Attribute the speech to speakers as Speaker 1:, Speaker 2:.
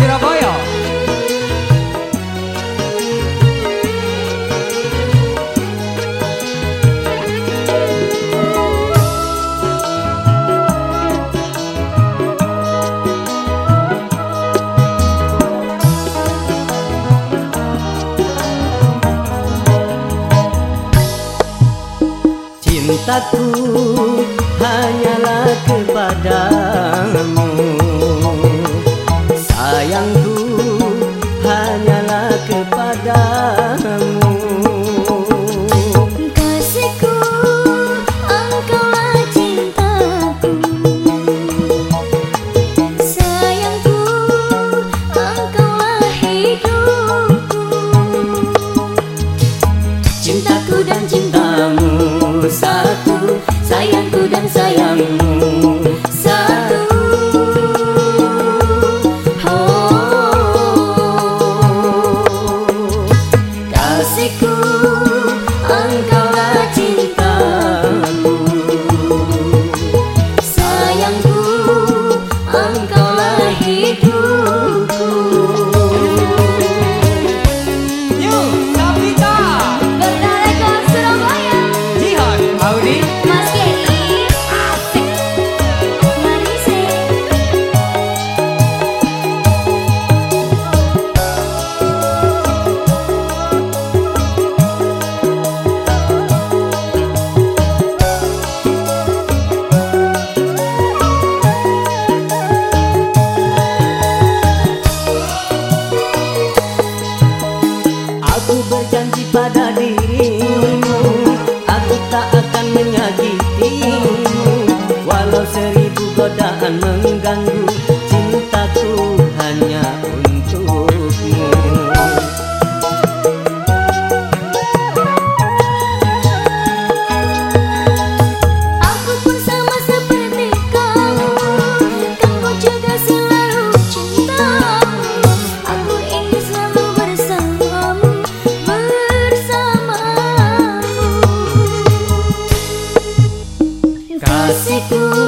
Speaker 1: Surabaya.
Speaker 2: Cintaku hanyalah kepadamu. padamu
Speaker 3: Kasihku engkaulah cintaku. Sayangku engkaulah hidupku.
Speaker 2: Cintaku dan cintamu satu
Speaker 3: sayang 刚
Speaker 2: Segura.